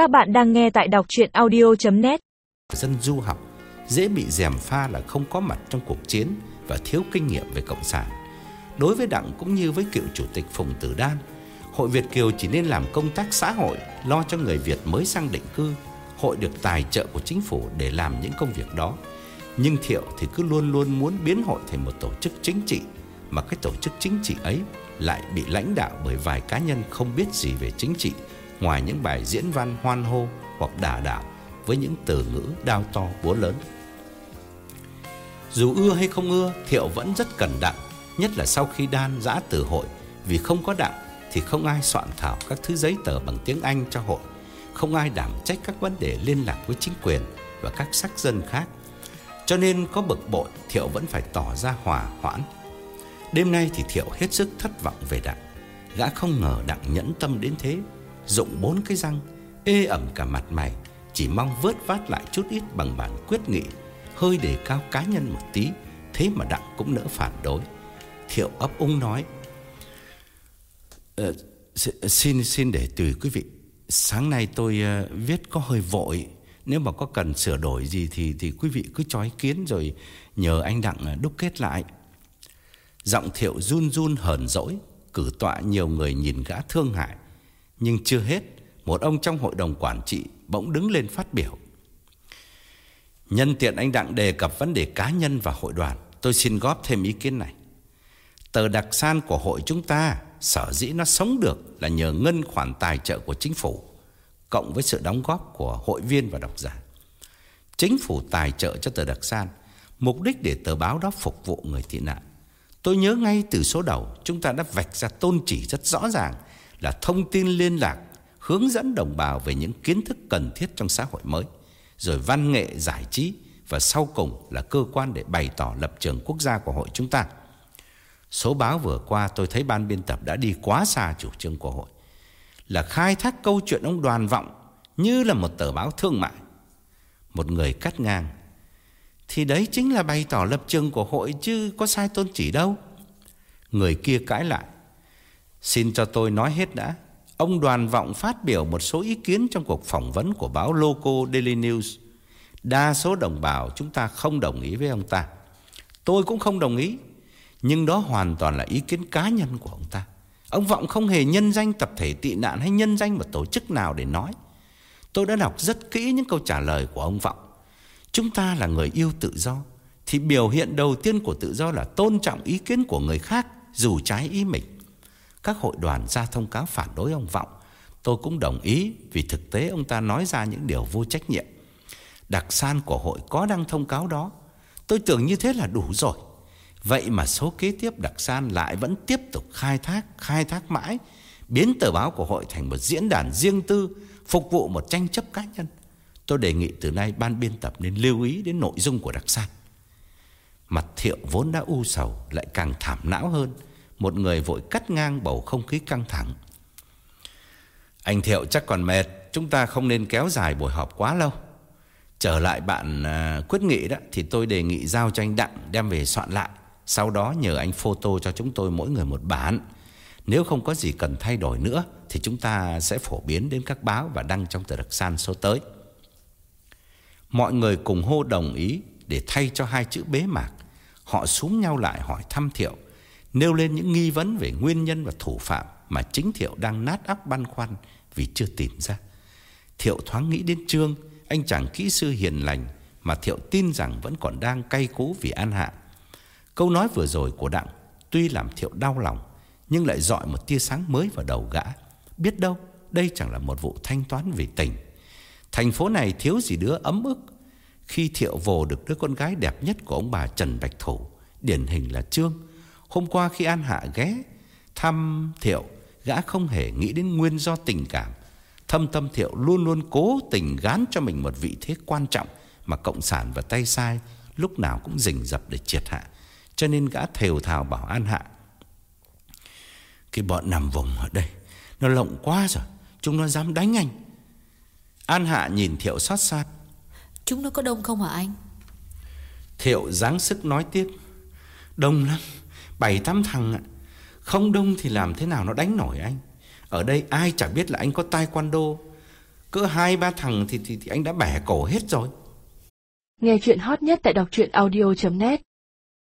Các bạn đang nghe tại đọc chuyện audio.net Dân du học dễ bị dèm pha là không có mặt trong cuộc chiến và thiếu kinh nghiệm về Cộng sản. Đối với Đặng cũng như với cựu chủ tịch Phùng Tử Đan, Hội Việt Kiều chỉ nên làm công tác xã hội, lo cho người Việt mới sang định cư. Hội được tài trợ của chính phủ để làm những công việc đó. Nhưng Thiệu thì cứ luôn luôn muốn biến hội thành một tổ chức chính trị, mà cái tổ chức chính trị ấy lại bị lãnh đạo bởi vài cá nhân không biết gì về chính trị, ngoài những bài diễn văn hoan hô hoặc đả đạo với những từ ngữ đao to búa lớn. Dù ưa hay không ưa, Thiệu vẫn rất cần Đặng, nhất là sau khi Đan giã từ hội, vì không có Đặng thì không ai soạn thảo các thứ giấy tờ bằng tiếng Anh cho hội, không ai đảm trách các vấn đề liên lạc với chính quyền và các sắc dân khác. Cho nên có bực bội, Thiệu vẫn phải tỏ ra hòa hoãn. Đêm nay thì Thiệu hết sức thất vọng về Đặng. Gã không ngờ Đặng nhẫn tâm đến thế, dụng bốn cái răng, ê ẩm cả mặt mày, chỉ mong vớt vát lại chút ít bằng bản quyết nghị, hơi đề cao cá nhân một tí, thế mà Đặng cũng nỡ phản đối. Thiệu ấp úng nói: "Ờ xin xin để tùy quý vị. Sáng nay tôi uh, viết có hơi vội, nếu mà có cần sửa đổi gì thì thì quý vị cứ cho ý kiến rồi nhờ anh Đặng ờ, đúc kết lại." Giọng Thiệu run run hờn dỗi, cử tọa nhiều người nhìn gã thương hại, nhưng chưa hết, một ông trong hội đồng quản trị bỗng đứng lên phát biểu. Nhân tiện anh Đặng đề cập vấn đề cá nhân và hội đoàn, tôi xin góp thêm ý kiến này. Tờ đặc san của hội chúng ta sở dĩ nó sống được là nhờ ngân khoản tài trợ của chính phủ, cộng với sự đóng góp của hội viên và độc giả. Chính phủ tài trợ cho tờ đặc san, mục đích để tờ báo đó phục vụ người tị nạn. Tôi nhớ ngay từ số đầu chúng ta đã vạch ra tôn chỉ rất rõ ràng là thông tin liên lạc, hướng dẫn đồng bào về những kiến thức cần thiết trong xã hội mới, rồi văn nghệ giải trí và sau cùng là cơ quan để bày tỏ lập trường quốc gia của hội chúng ta. Số báo vừa qua tôi thấy ban biên tập đã đi quá xa chủ trương của hội, là khai thác câu chuyện ông Đoàn Vọng như là một tờ báo thương mại. Một người cắt ngang thì đấy chính là bày tỏ lập trường của hội chứ có sai tôn chỉ đâu. Người kia cãi lại. Xin cho tôi nói hết đã. Ông Đoàn Vọng phát biểu một số ý kiến trong cuộc phỏng vấn của báo Loco Daily News. Đa số đồng bào chúng ta không đồng ý với ông ta. Tôi cũng không đồng ý. Nhưng đó hoàn toàn là ý kiến cá nhân của ông ta. Ông Vọng không hề nhân danh tập thể tị nạn hay nhân danh một tổ chức nào để nói. Tôi đã đọc rất kỹ những câu trả lời của ông Vọng. Chúng ta là người yêu tự do, Thì biểu hiện đầu tiên của tự do là tôn trọng ý kiến của người khác Dù trái ý mình các hội đoàn ra thông cáo phản đối ông Vọng. Tôi cũng đồng ý Vì thực tế ông ta nói ra những điều vô trách nhiệm. Đặc san của hội có đăng thông cáo đó. Tôi tưởng như thế là đủ rồi. Vậy mà số kế tiếp đặc san lại vẫn tiếp tục khai thác Khai thác mãi, Biến tờ báo của hội thành một diễn đàn riêng tư, Phục vụ một tranh chấp cá nhân. Tôi đề nghị từ nay ban biên tập nên lưu ý đến nội dung của đặc sản. Mặt thiệu vốn đã u sầu, lại càng thảm não hơn. Một người vội cắt ngang bầu không khí căng thẳng. Anh Thiệu chắc còn mệt. Chúng ta không nên kéo dài buổi họp quá lâu. Trở lại bạn à, quyết nghị đó thì tôi đề nghị giao cho anh Đặng đem về soạn lại. Sau đó nhờ anh photo cho chúng tôi mỗi người một bản. Nếu không có gì cần thay đổi nữa thì chúng ta sẽ phổ biến đến các báo và đăng trong tờ đặc san số tới. Mọi người cùng hô đồng ý để thay cho hai chữ bế mạc. Họ xuống nhau lại hỏi thăm Thiệu, nêu lên những nghi vấn về nguyên nhân và thủ phạm mà chính Thiệu đang nát óc băn khoăn vì chưa tìm ra. Thiệu thoáng nghĩ đến Trương, anh chàng kỹ sư hiền lành mà Thiệu tin rằng vẫn còn đang cay cú vì An Hạ. Câu nói vừa rồi của Đặng tuy làm Thiệu đau lòng, nhưng lại dọi một tia sáng mới vào đầu gã. Biết đâu, đây chẳng là một vụ thanh toán vì tình. Thành phố này thiếu gì đứa ấm ức Khi Thiệu vồ được đứa con gái đẹp nhất của ông bà Trần Bạch Thủ Điển hình là Trương Hôm qua khi An Hạ ghé Thăm Thiệu Gã không hề nghĩ đến nguyên do tình cảm. Thâm tâm Thiệu luôn luôn cố tình gán cho mình một vị thế quan trọng Mà Cộng sản và tay sai Lúc nào cũng rình rập để triệt hạ. Cho nên gã thều thào bảo An Hạ Cái bọn nằm vùng ở đây Nó lộng quá rồi Chúng nó dám đánh anh. An Hạ nhìn Thiệu xót xa Chúng nó có đông không hả anh? Thiệu dáng sức nói tiếp Đông lắm Bảy tám thằng ạ. Không đông thì làm thế nào nó đánh nổi anh? Ở đây ai chả biết là anh có taekwondo. Cỡ hai ba thằng thì, thì, thì anh đã bẻ cổ hết rồi. Nghe chuyện hot nhất tại đọc truyện audio.net